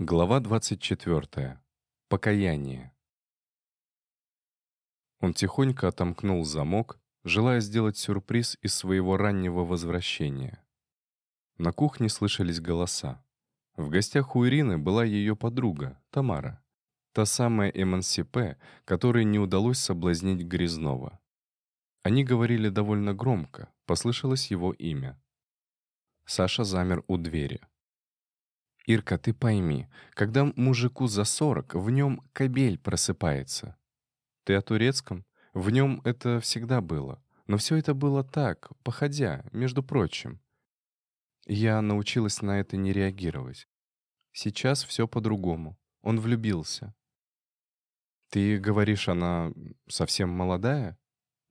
Глава 24. Покаяние. Он тихонько отомкнул замок, желая сделать сюрприз из своего раннего возвращения. На кухне слышались голоса. В гостях у Ирины была ее подруга, Тамара. Та самая эмансипе, которой не удалось соблазнить Грязнова. Они говорили довольно громко, послышалось его имя. Саша замер у двери. Ирка, ты пойми, когда мужику за сорок, в нем кобель просыпается. Ты о турецком? В нем это всегда было. Но все это было так, походя, между прочим. Я научилась на это не реагировать. Сейчас все по-другому. Он влюбился. Ты говоришь, она совсем молодая?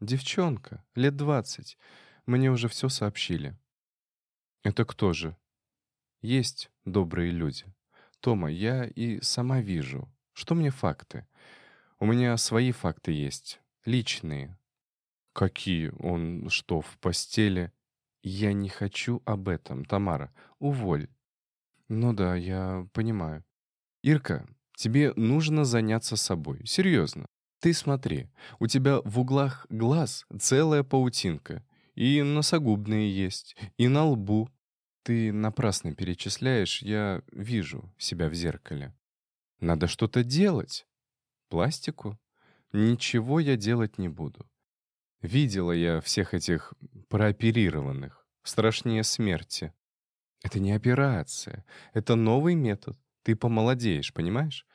Девчонка, лет двадцать. Мне уже все сообщили. Это кто же? Есть добрые люди. Тома, я и сама вижу. Что мне факты? У меня свои факты есть. Личные. Какие? Он что, в постели? Я не хочу об этом, Тамара. Уволь. Ну да, я понимаю. Ирка, тебе нужно заняться собой. Серьезно. Ты смотри, у тебя в углах глаз целая паутинка. И носогубные есть, и на лбу, ты напрасно перечисляешь, я вижу себя в зеркале. Надо что-то делать. Пластику? Ничего я делать не буду. Видела я всех этих прооперированных. Страшнее смерти. Это не операция. Это новый метод. Ты помолодеешь, понимаешь?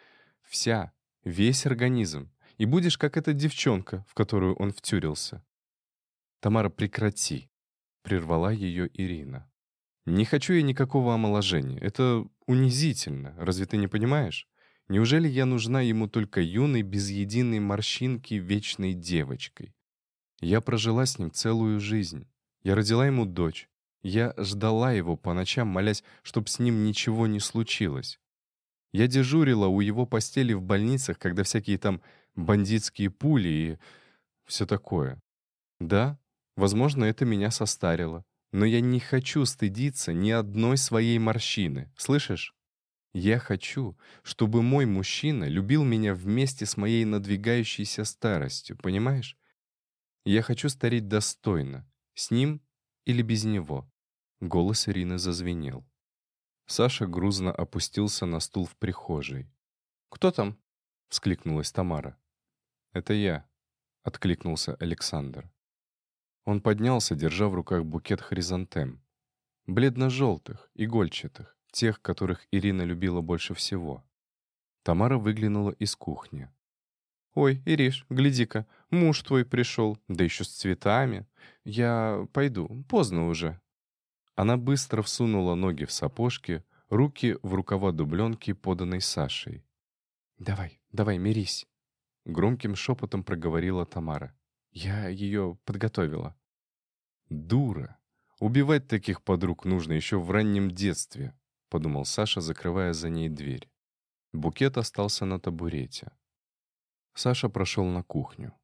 Вся, весь организм. И будешь как эта девчонка, в которую он втюрился. Тамара, прекрати. Прервала ее Ирина. Не хочу я никакого омоложения. Это унизительно. Разве ты не понимаешь? Неужели я нужна ему только юной, без единой морщинки, вечной девочкой? Я прожила с ним целую жизнь. Я родила ему дочь. Я ждала его по ночам, молясь, чтоб с ним ничего не случилось. Я дежурила у его постели в больницах, когда всякие там бандитские пули и все такое. Да, возможно, это меня состарило. Но я не хочу стыдиться ни одной своей морщины, слышишь? Я хочу, чтобы мой мужчина любил меня вместе с моей надвигающейся старостью, понимаешь? Я хочу стареть достойно, с ним или без него. Голос Ирины зазвенел. Саша грузно опустился на стул в прихожей. «Кто там?» — вскликнулась Тамара. «Это я», — откликнулся Александр. Он поднялся, держа в руках букет хризантем. Бледно-желтых, игольчатых, тех, которых Ирина любила больше всего. Тамара выглянула из кухни. «Ой, Ириш, гляди-ка, муж твой пришел, да еще с цветами. Я пойду, поздно уже». Она быстро всунула ноги в сапожки, руки в рукава дубленки, поданной Сашей. «Давай, давай, мирись», — громким шепотом проговорила Тамара. «Я ее подготовила». «Дура! Убивать таких подруг нужно еще в раннем детстве», — подумал Саша, закрывая за ней дверь. Букет остался на табурете. Саша прошел на кухню.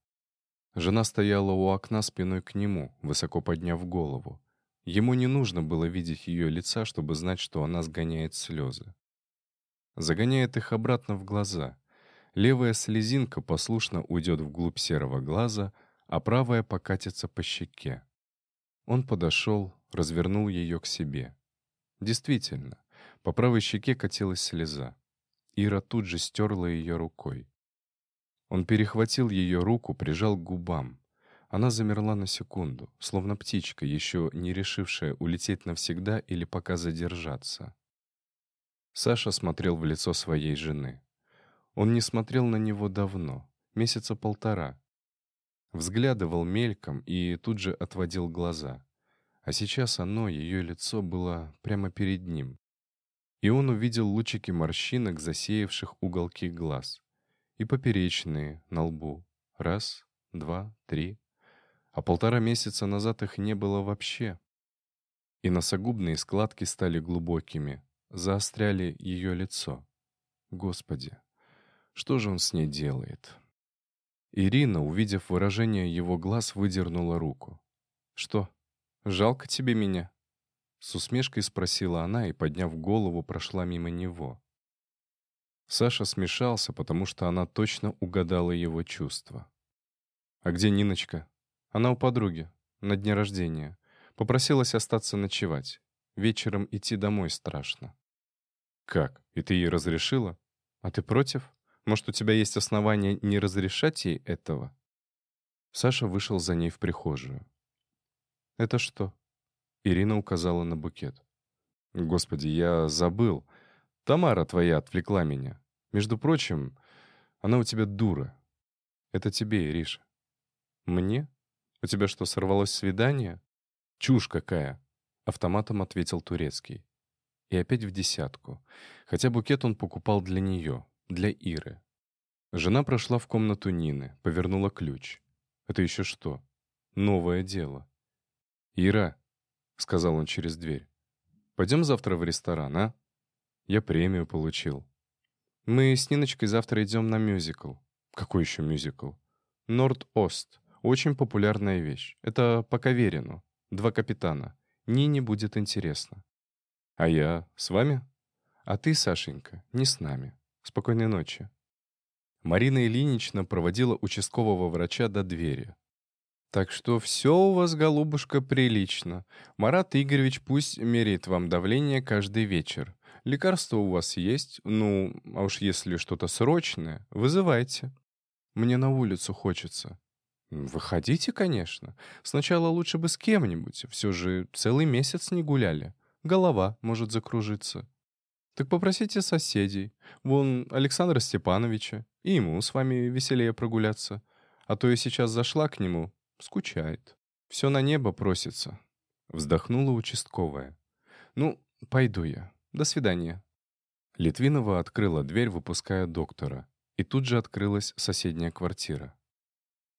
Жена стояла у окна спиной к нему, высоко подняв голову. Ему не нужно было видеть ее лица, чтобы знать, что она сгоняет слезы. Загоняет их обратно в глаза. Левая слезинка послушно уйдет вглубь серого глаза, а правая покатится по щеке. Он подошел, развернул ее к себе. Действительно, по правой щеке катилась слеза. Ира тут же стерла ее рукой. Он перехватил ее руку, прижал к губам. Она замерла на секунду, словно птичка, еще не решившая улететь навсегда или пока задержаться. Саша смотрел в лицо своей жены. Он не смотрел на него давно, месяца полтора, Взглядывал мельком и тут же отводил глаза. А сейчас оно, ее лицо, было прямо перед ним. И он увидел лучики морщинок, засеявших уголки глаз. И поперечные на лбу. Раз, два, три. А полтора месяца назад их не было вообще. И носогубные складки стали глубокими, заостряли ее лицо. Господи, что же он с ней делает?» Ирина, увидев выражение его глаз, выдернула руку. «Что, жалко тебе меня?» С усмешкой спросила она и, подняв голову, прошла мимо него. Саша смешался, потому что она точно угадала его чувства. «А где Ниночка?» «Она у подруги, на дне рождения. Попросилась остаться ночевать. Вечером идти домой страшно». «Как? И ты ей разрешила? А ты против? Может, у тебя есть основания не разрешать ей этого?» Саша вышел за ней в прихожую. «Это что?» Ирина указала на букет. «Господи, я забыл. Тамара твоя отвлекла меня. Между прочим, она у тебя дура. Это тебе, Ириша». «Мне? У тебя что, сорвалось свидание?» «Чушь какая!» — автоматом ответил Турецкий. И опять в десятку. Хотя букет он покупал для нее, для Иры. Жена прошла в комнату Нины, повернула ключ. Это еще что? Новое дело. «Ира», — сказал он через дверь, — «пойдем завтра в ресторан, а? Я премию получил». «Мы с Ниночкой завтра идем на мюзикл». «Какой еще мюзикл?» «Норд-Ост. Очень популярная вещь. Это по Каверину. Два капитана. Нине будет интересно». «А я с вами?» «А ты, Сашенька, не с нами. Спокойной ночи». Марина Ильинична проводила участкового врача до двери. «Так что все у вас, голубушка, прилично. Марат Игоревич пусть меряет вам давление каждый вечер. Лекарства у вас есть, ну, а уж если что-то срочное, вызывайте. Мне на улицу хочется». «Выходите, конечно. Сначала лучше бы с кем-нибудь. Все же целый месяц не гуляли. Голова может закружиться». Так попросите соседей. Вон Александра Степановича. И ему с вами веселее прогуляться. А то я сейчас зашла к нему. Скучает. Все на небо просится. Вздохнула участковая. Ну, пойду я. До свидания. Литвинова открыла дверь, выпуская доктора. И тут же открылась соседняя квартира.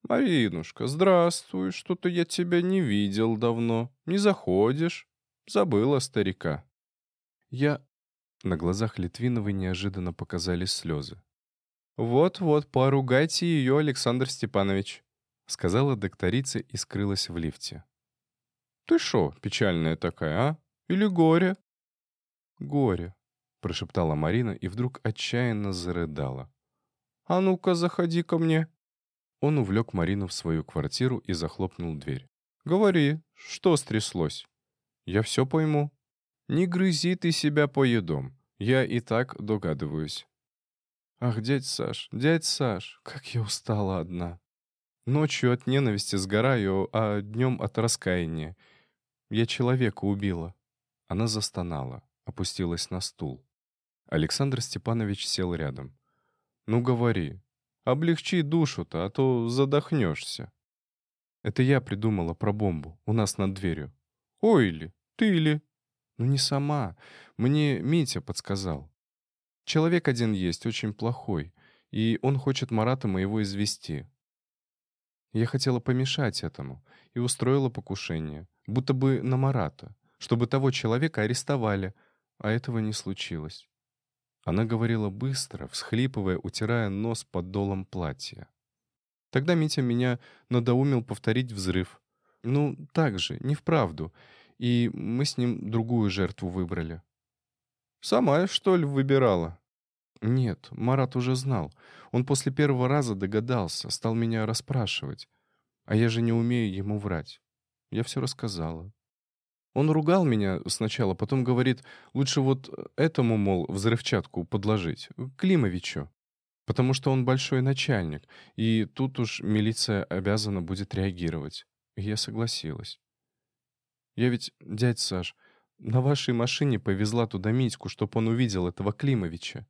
«Маринушка, здравствуй. Что-то я тебя не видел давно. Не заходишь? Забыла старика». «Я на глазах Литвиновой неожиданно показались слезы. «Вот-вот, поругайте ее, Александр Степанович», — сказала докторица и скрылась в лифте. «Ты шо, печальная такая, а? Или горе?» «Горе», — прошептала Марина и вдруг отчаянно зарыдала. «А ну-ка, заходи ко мне». Он увлек Марину в свою квартиру и захлопнул дверь. «Говори, что стряслось? Я все пойму». «Не грызи ты себя по едом. Я и так догадываюсь». «Ах, дядь Саш, дядь Саш, как я устала одна. Ночью от ненависти сгораю, а днем от раскаяния. Я человека убила». Она застонала, опустилась на стул. Александр Степанович сел рядом. «Ну, говори. Облегчи душу-то, а то задохнешься». «Это я придумала про бомбу у нас над дверью». «Ой ли, ты ли?» Ну не сама. Мне Митя подсказал. Человек один есть, очень плохой, и он хочет Марата моего извести. Я хотела помешать этому и устроила покушение, будто бы на Марата, чтобы того человека арестовали, а этого не случилось. Она говорила быстро, всхлипывая, утирая нос под долом платья. Тогда Митя меня надоумил повторить взрыв. Ну, так же, не вправду и мы с ним другую жертву выбрали. «Сама, что ли, выбирала?» «Нет, Марат уже знал. Он после первого раза догадался, стал меня расспрашивать. А я же не умею ему врать. Я все рассказала. Он ругал меня сначала, потом говорит, лучше вот этому, мол, взрывчатку подложить, Климовичу. Потому что он большой начальник, и тут уж милиция обязана будет реагировать. И я согласилась. Я ведь, дядь Саш, на вашей машине повезла туда Митьку, чтоб он увидел этого Климовича.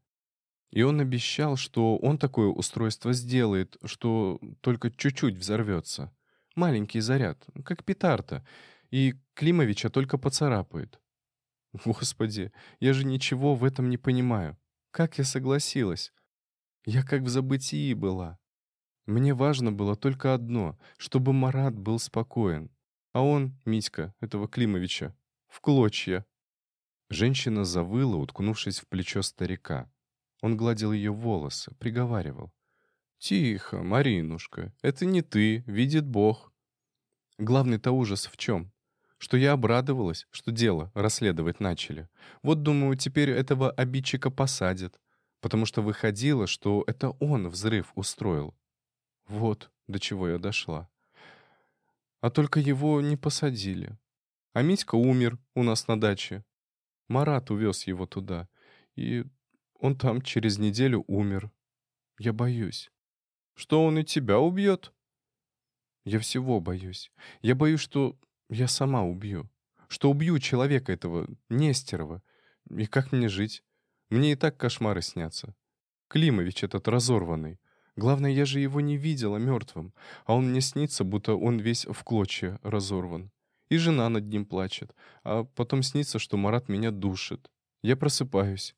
И он обещал, что он такое устройство сделает, что только чуть-чуть взорвется. Маленький заряд, как петарда. И Климовича только поцарапает. Господи, я же ничего в этом не понимаю. Как я согласилась? Я как в забытии была. Мне важно было только одно, чтобы Марат был спокоен. А он, Митька, этого Климовича, в клочья. Женщина завыла, уткнувшись в плечо старика. Он гладил ее волосы, приговаривал. «Тихо, Маринушка, это не ты, видит Бог». Главный-то ужас в чем? Что я обрадовалась, что дело расследовать начали. Вот, думаю, теперь этого обидчика посадят. потому что выходило, что это он взрыв устроил. Вот до чего я дошла. А только его не посадили. А Митька умер у нас на даче. Марат увез его туда. И он там через неделю умер. Я боюсь. Что он и тебя убьет? Я всего боюсь. Я боюсь, что я сама убью. Что убью человека этого, Нестерова. И как мне жить? Мне и так кошмары снятся. Климович этот разорванный. Главное, я же его не видела мертвым, а он мне снится, будто он весь в клочья разорван. И жена над ним плачет, а потом снится, что Марат меня душит. Я просыпаюсь.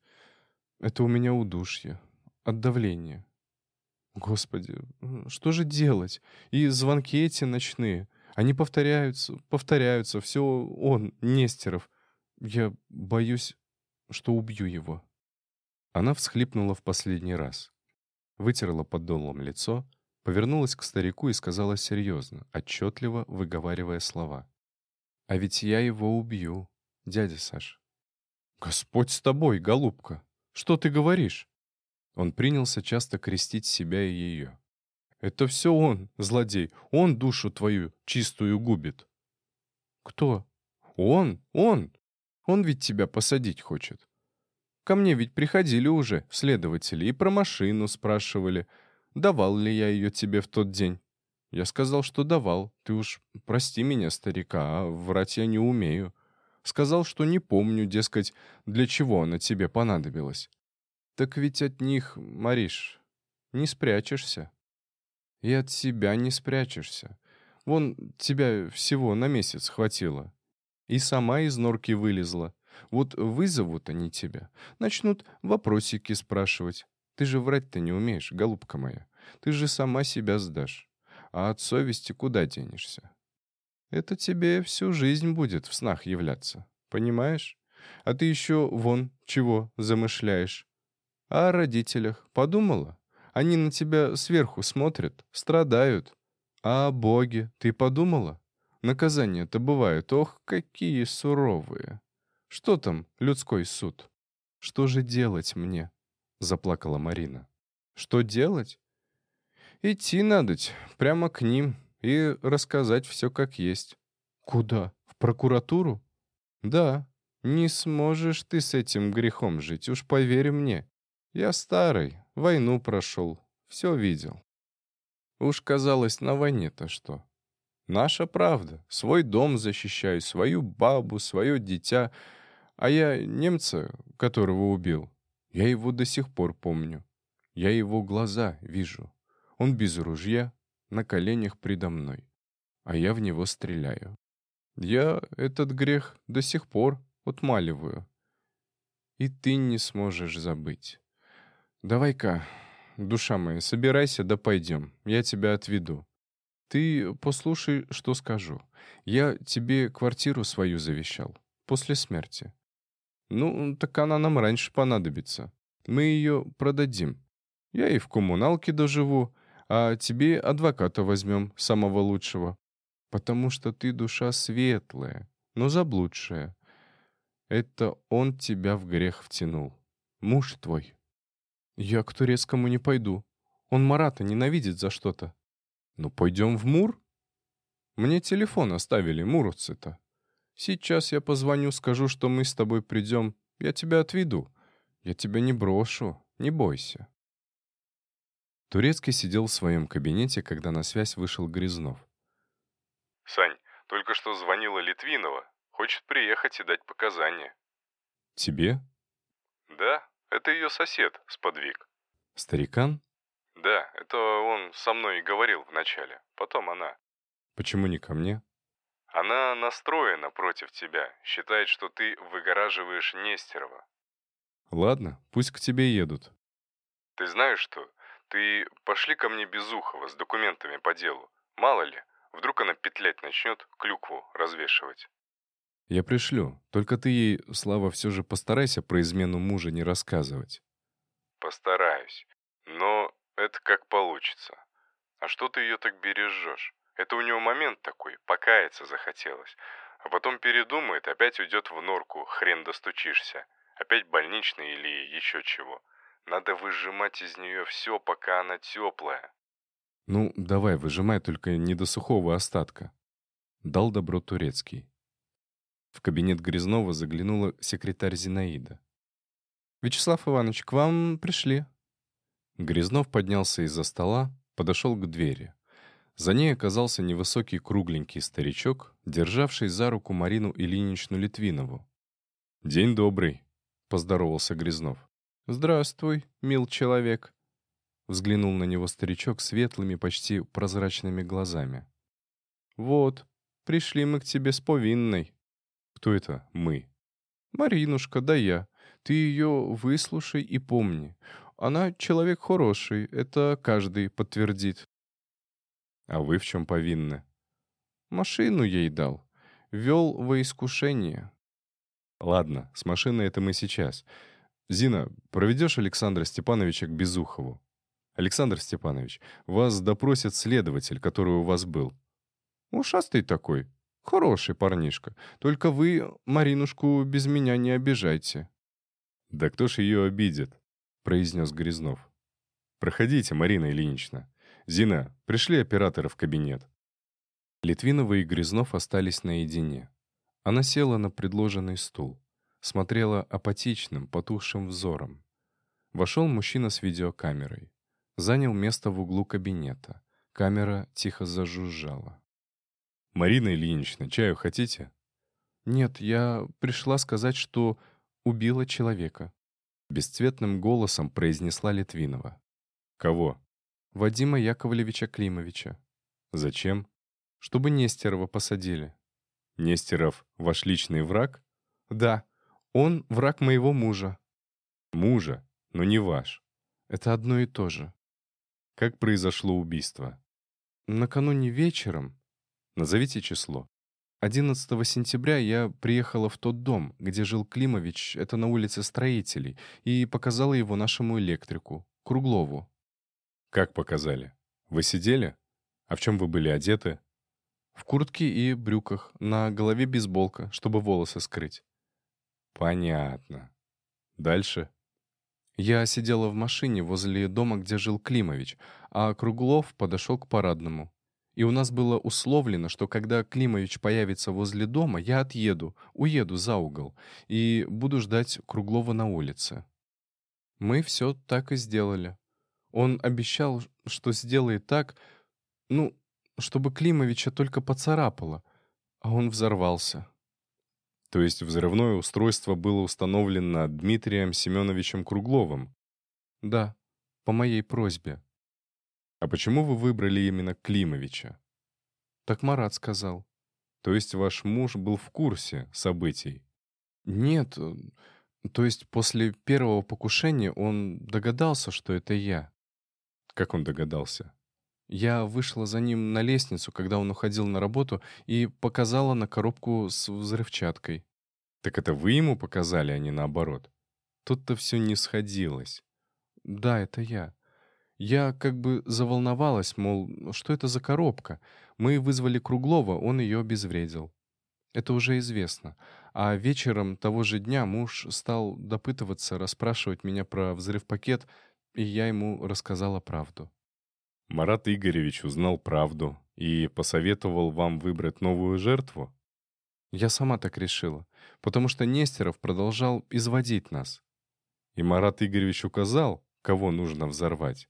Это у меня удушье. От давления. Господи, что же делать? И звонки эти ночные. Они повторяются, повторяются. Все он, Нестеров. Я боюсь, что убью его. Она всхлипнула в последний раз. Вытерла подолом лицо, повернулась к старику и сказала серьезно, отчетливо выговаривая слова. «А ведь я его убью, дядя Саш». «Господь с тобой, голубка! Что ты говоришь?» Он принялся часто крестить себя и ее. «Это все он, злодей. Он душу твою чистую губит». «Кто?» «Он, он. Он ведь тебя посадить хочет. Ко мне ведь приходили уже следователи и про машину спрашивали, давал ли я ее тебе в тот день. Я сказал, что давал. Ты уж прости меня, старика, а врать я не умею. Сказал, что не помню, дескать, для чего она тебе понадобилась. Так ведь от них, Мариш, не спрячешься. И от себя не спрячешься. Вон тебя всего на месяц хватило. И сама из норки вылезла. Вот вызовут они тебя, начнут вопросики спрашивать. Ты же врать-то не умеешь, голубка моя. Ты же сама себя сдашь. А от совести куда денешься? Это тебе всю жизнь будет в снах являться. Понимаешь? А ты еще вон чего замышляешь. А о родителях подумала? Они на тебя сверху смотрят, страдают. А о Боге ты подумала? Наказания-то бывают, ох, какие суровые. Что там людской суд? Что же делать мне? Заплакала Марина. Что делать? Идти надо, прямо к ним, и рассказать все как есть. Куда? В прокуратуру? Да. Не сможешь ты с этим грехом жить, уж поверь мне. Я старый, войну прошел, все видел. Уж казалось, на войне-то что? Наша правда. Свой дом защищаю, свою бабу, свое дитя. А я немца, которого убил, я его до сих пор помню. Я его глаза вижу. Он без ружья, на коленях предо мной. А я в него стреляю. Я этот грех до сих пор отмаливаю. И ты не сможешь забыть. «Давай-ка, душа моя, собирайся, да пойдем. Я тебя отведу. Ты послушай, что скажу. Я тебе квартиру свою завещал. После смерти. Ну, так она нам раньше понадобится. Мы ее продадим. Я и в коммуналке доживу, а тебе адвоката возьмем, самого лучшего. Потому что ты душа светлая, но заблудшая. Это он тебя в грех втянул. Муж твой. «Я к турецкому не пойду. Он Марата ненавидит за что-то». «Ну, пойдем в Мур?» «Мне телефон оставили, муровцы-то. Сейчас я позвоню, скажу, что мы с тобой придем. Я тебя отведу. Я тебя не брошу, не бойся». Турецкий сидел в своем кабинете, когда на связь вышел Грязнов. «Сань, только что звонила Литвинова. Хочет приехать и дать показания». «Тебе?» «Да, это ее сосед, сподвиг. Старикан? Да, это он со мной и говорил вначале. Потом она. Почему не ко мне? Она настроена против тебя. Считает, что ты выгораживаешь Нестерова. Ладно, пусть к тебе едут. Ты знаешь что? Ты пошли ко мне Безухова с документами по делу. Мало ли, вдруг она петлять начнет, клюкву развешивать. «Я пришлю. Только ты ей, Слава, все же постарайся про измену мужа не рассказывать». «Постараюсь. Но это как получится. А что ты ее так бережешь? Это у него момент такой, покаяться захотелось. А потом передумает, опять уйдет в норку, хрен достучишься. Опять больничный или еще чего. Надо выжимать из нее все, пока она теплая. Ну, давай, выжимай только не до сухого остатка. Дал добро турецкий. В кабинет Грязнова заглянула секретарь Зинаида. «Вячеслав Иванович, к вам пришли». Грязнов поднялся из-за стола, подошел к двери. За ней оказался невысокий кругленький старичок, державший за руку Марину Ильиничну Литвинову. «День добрый», — поздоровался Грязнов. «Здравствуй, мил человек», — взглянул на него старичок светлыми, почти прозрачными глазами. «Вот, пришли мы к тебе с повинной». «Кто это «мы»?» «Маринушка, да я. Ты ее выслушай и помни. Она человек хороший, это каждый подтвердит. А вы в чем повинны? Машину ей дал. Вел во искушение. Ладно, с машиной это мы сейчас. Зина, проведешь Александра Степановича к Безухову? Александр Степанович, вас допросит следователь, который у вас был. Ушастый такой. Хороший парнишка. Только вы Маринушку без меня не обижайте. Да кто ж ее обидит? произнес Грязнов. «Проходите, Марина Ильинична. Зина, пришли операторы в кабинет». Литвинова и Грязнов остались наедине. Она села на предложенный стул, смотрела апатичным, потухшим взором. Вошел мужчина с видеокамерой. Занял место в углу кабинета. Камера тихо зажужжала. «Марина Ильинична, чаю хотите?» «Нет, я пришла сказать, что убила человека», Бесцветным голосом произнесла Литвинова. «Кого?» «Вадима Яковлевича Климовича». «Зачем?» «Чтобы Нестерова посадили». «Нестеров ваш личный враг?» «Да, он враг моего мужа». «Мужа, но не ваш». «Это одно и то же». «Как произошло убийство?» «Накануне вечером». «Назовите число». 11 сентября я приехала в тот дом, где жил Климович, это на улице Строителей, и показала его нашему электрику, Круглову. «Как показали? Вы сидели? А в чем вы были одеты?» «В куртке и брюках, на голове бейсболка, чтобы волосы скрыть». «Понятно. Дальше?» Я сидела в машине возле дома, где жил Климович, а Круглов подошел к парадному. И у нас было условлено, что когда Климович появится возле дома, я отъеду, уеду за угол и буду ждать Круглова на улице. Мы все так и сделали. Он обещал, что сделает так, ну, чтобы Климовича только поцарапало, а он взорвался. То есть взрывное устройство было установлено Дмитрием Семеновичем Кругловым? Да, по моей просьбе. «А почему вы выбрали именно Климовича?» «Так Марат сказал». «То есть ваш муж был в курсе событий?» «Нет, э, то есть после первого покушения он догадался, что это я». «Как он догадался?» Я вышла за ним на лестницу, когда он уходил на работу, и показала на коробку с взрывчаткой. «Так это вы ему показали, а не наоборот?» Тут-то все не сходилось. «Да, это я». Я как бы заволновалась, мол, что это за коробка? Мы вызвали Круглова, он ее обезвредил. Это уже известно. А вечером того же дня муж стал допытываться, расспрашивать меня про взрыв-пакет, и я ему рассказала правду. Марат Игоревич узнал правду и посоветовал вам выбрать новую жертву? Я сама так решила, потому что Нестеров продолжал изводить нас. И Марат Игоревич указал, кого нужно взорвать.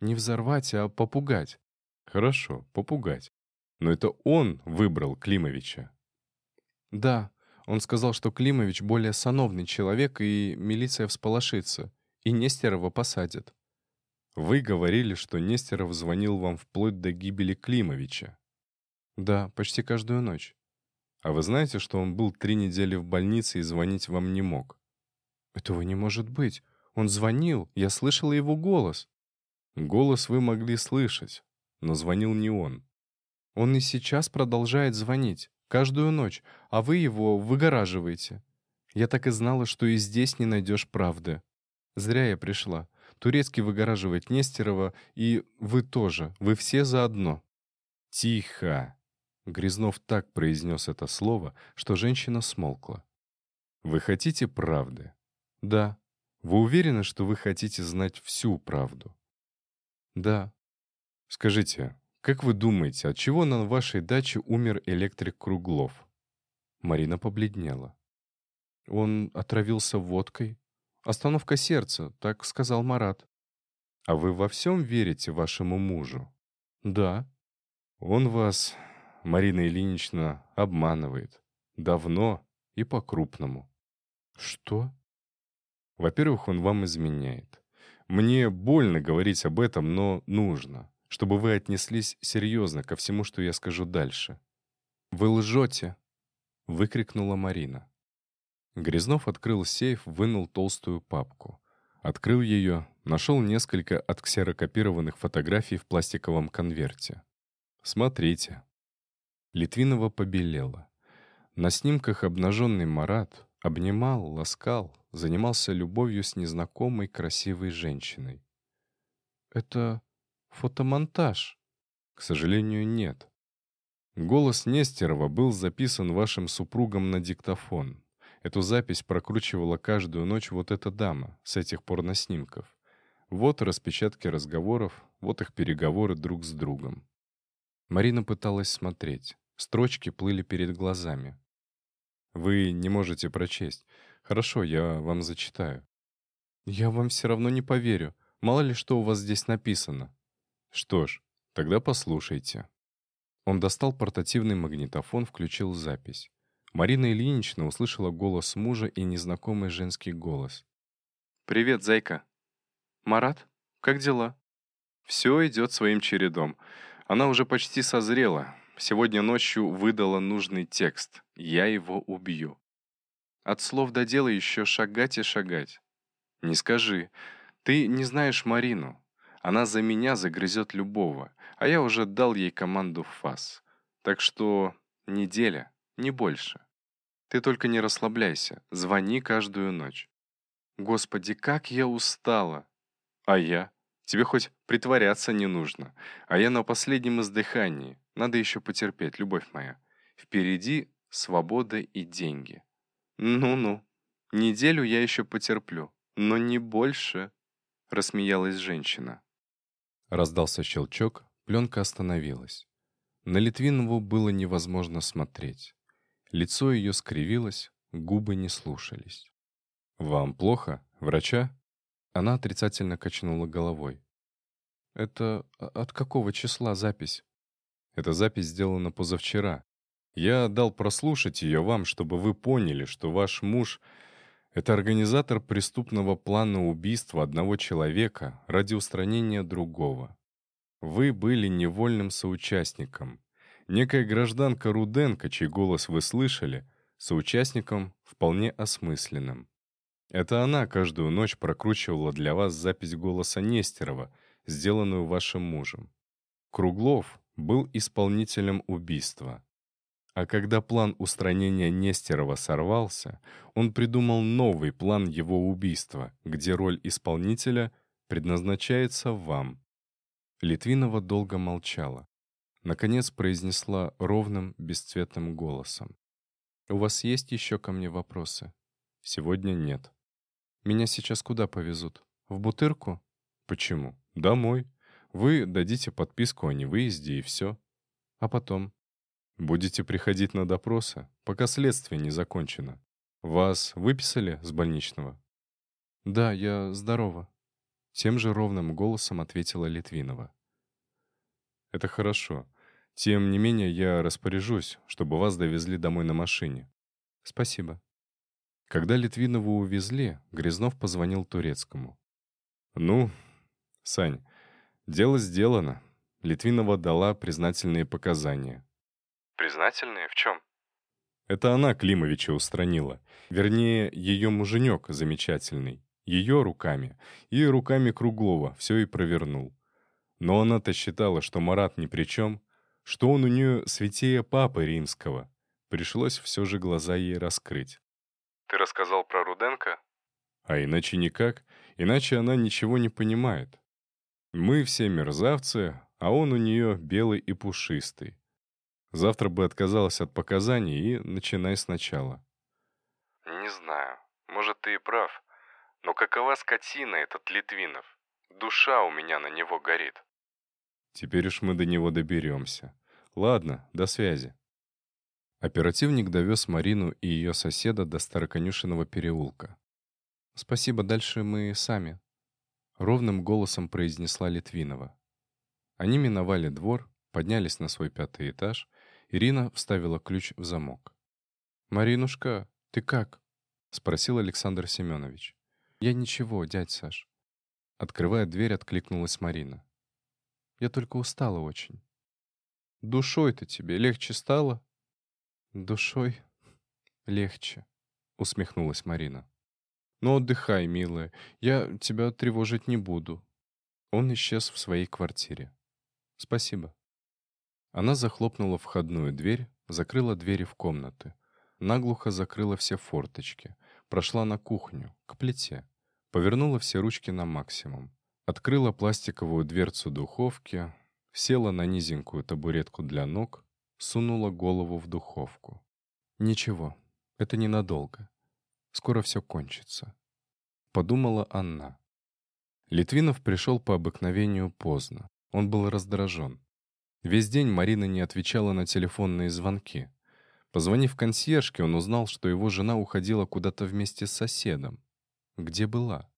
Не взорвать, а попугать. Хорошо, попугать. Но это он выбрал Климовича. Да, он сказал, что Климович более сановный человек, и милиция всполошится, и Нестерова посадят. Вы говорили, что Нестеров звонил вам вплоть до гибели Климовича. Да, почти каждую ночь. А вы знаете, что он был три недели в больнице и звонить вам не мог? Этого не может быть. Он звонил, я слышала его голос. Голос вы могли слышать, но звонил не он. Он и сейчас продолжает звонить, каждую ночь, а вы его выгораживаете. Я так и знала, что и здесь не найдешь правды. Зря я пришла. Турецкий выгораживает Нестерова, и вы тоже, вы все заодно. Тихо! Грязнов так произнес это слово, что женщина смолкла. «Вы хотите правды?» «Да». Вы уверены, что вы хотите знать всю правду? Да. Скажите, как вы думаете, от чего на вашей даче умер электрик Круглов? Марина побледнела. Он отравился водкой. Остановка сердца, так сказал Марат. А вы во всем верите вашему мужу? Да. Он вас, Марина Ильинична, обманывает. Давно и по-крупному. Что? Во-первых, он вам изменяет. Мне больно говорить об этом, но нужно, чтобы вы отнеслись серьезно ко всему, что я скажу дальше. «Вы лжете!» — выкрикнула Марина. Грязнов открыл сейф, вынул толстую папку. Открыл ее, нашел несколько отксерокопированных фотографий в пластиковом конверте. «Смотрите». Литвинова побелела. На снимках обнаженный Марат обнимал, ласкал, занимался любовью с незнакомой красивой женщиной. «Это фотомонтаж?» «К сожалению, нет. Голос Нестерова был записан вашим супругом на диктофон. Эту запись прокручивала каждую ночь вот эта дама с этих порноснимков. Вот распечатки разговоров, вот их переговоры друг с другом. Марина пыталась смотреть. Строчки плыли перед глазами. «Вы не можете прочесть. Хорошо, я вам зачитаю». «Я вам все равно не поверю. Мало ли что у вас здесь написано». «Что ж, тогда послушайте». Он достал портативный магнитофон, включил запись. Марина Ильинична услышала голос мужа и незнакомый женский голос. «Привет, зайка». «Марат, как дела?» «Все идет своим чередом. Она уже почти созрела. Сегодня ночью выдала нужный текст. Я его убью. От слов до дела еще шагать и шагать. Не скажи. Ты не знаешь Марину. Она за меня загрызет любого, а я уже дал ей команду в фас. Так что неделя, не больше. Ты только не расслабляйся, звони каждую ночь. Господи, как я устала. А я? Тебе хоть притворяться не нужно. А я на последнем издыхании. Надо еще потерпеть, любовь моя. Впереди свобода и деньги. «Ну-ну, неделю я еще потерплю, но не больше», — рассмеялась женщина. Раздался щелчок, пленка остановилась. На Литвинову было невозможно смотреть. Лицо ее скривилось, губы не слушались. «Вам плохо? Врача?» Она отрицательно качнула головой. «Это от какого числа запись?» «Эта запись сделана позавчера. Я дал прослушать ее вам, чтобы вы поняли, что ваш муж — это организатор преступного плана убийства одного человека ради устранения другого. Вы были невольным соучастником. Некая гражданка Руденко, чей голос вы слышали, соучастником вполне осмысленным. Это она каждую ночь прокручивала для вас запись голоса Нестерова, сделанную вашим мужем. Круглов был исполнителем убийства. А когда план устранения Нестерова сорвался, он придумал новый план его убийства, где роль исполнителя предназначается вам. Литвинова долго молчала. Наконец произнесла ровным, бесцветным голосом. «У вас есть еще ко мне вопросы?» «Сегодня нет». «Меня сейчас куда повезут? В Бутырку?» «Почему? Домой. Вы дадите подписку о невыезде и все. А потом?» Будете приходить на допросы, пока следствие не закончено. Вас выписали с больничного? Да, я здорова. Тем же ровным голосом ответила Литвинова. Это хорошо. Тем не менее, я распоряжусь, чтобы вас довезли домой на машине. Спасибо. Когда Литвинову увезли, Грязнов позвонил Турецкому. «Ну, Сань, дело сделано». Литвинова дала признательные показания. Признательные в чем? Это она Климовича устранила. Вернее, ее муженек замечательный. Ее руками. И руками Круглова все и провернул. Но она-то считала, что Марат ни при чем, что он у нее святее Папы Римского. Пришлось все же глаза ей раскрыть. «Ты рассказал про Руденко?» А иначе никак, иначе она ничего не понимает. Мы все мерзавцы, а он у нее белый и пушистый. Завтра бы отказалась от показаний и начинай сначала. Не знаю. Может, ты и прав. Но какова скотина этот Литвинов? Душа у меня на него горит. Теперь уж мы до него доберемся. Ладно, до связи. Оперативник довез Марину и ее соседа до Староконюшенного переулка. «Спасибо, дальше мы сами», — ровным голосом произнесла Литвинова. Они миновали двор, поднялись на свой пятый этаж. Ирина вставила ключ в замок. «Маринушка, ты как?» — спросил Александр Семенович. «Я ничего, дядь Саш». Открывая дверь, откликнулась Марина. «Я только устала очень». «Душой-то тебе легче стало?» «Душой легче», — усмехнулась Марина. «Ну, отдыхай, милая, я тебя тревожить не буду». Он исчез в своей квартире. «Спасибо». Она захлопнула входную дверь, закрыла двери в комнаты, наглухо закрыла все форточки, прошла на кухню, к плите, повернула все ручки на максимум, открыла пластиковую дверцу духовки, села на низенькую табуретку для ног, сунула голову в духовку. «Ничего, это ненадолго. Скоро все кончится», — подумала Анна. Литвинов пришел по обыкновению поздно. Он был раздражен. Весь день Марина не отвечала на телефонные звонки. Позвонив консьержке, он узнал, что его жена уходила куда-то вместе с соседом. Где была?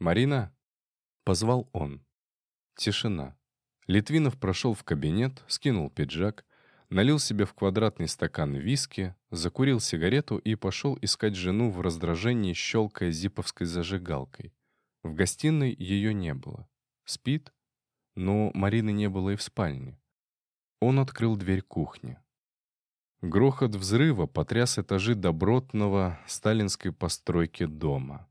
«Марина?» — позвал он. Тишина. Литвинов прошел в кабинет, скинул пиджак, налил себе в квадратный стакан виски, закурил сигарету и пошел искать жену в раздражении, щелкая зиповской зажигалкой. В гостиной ее не было. Спит? но Марины не было и в спальне. Он открыл дверь кухни. Грохот взрыва потряс этажи добротного сталинской постройки дома.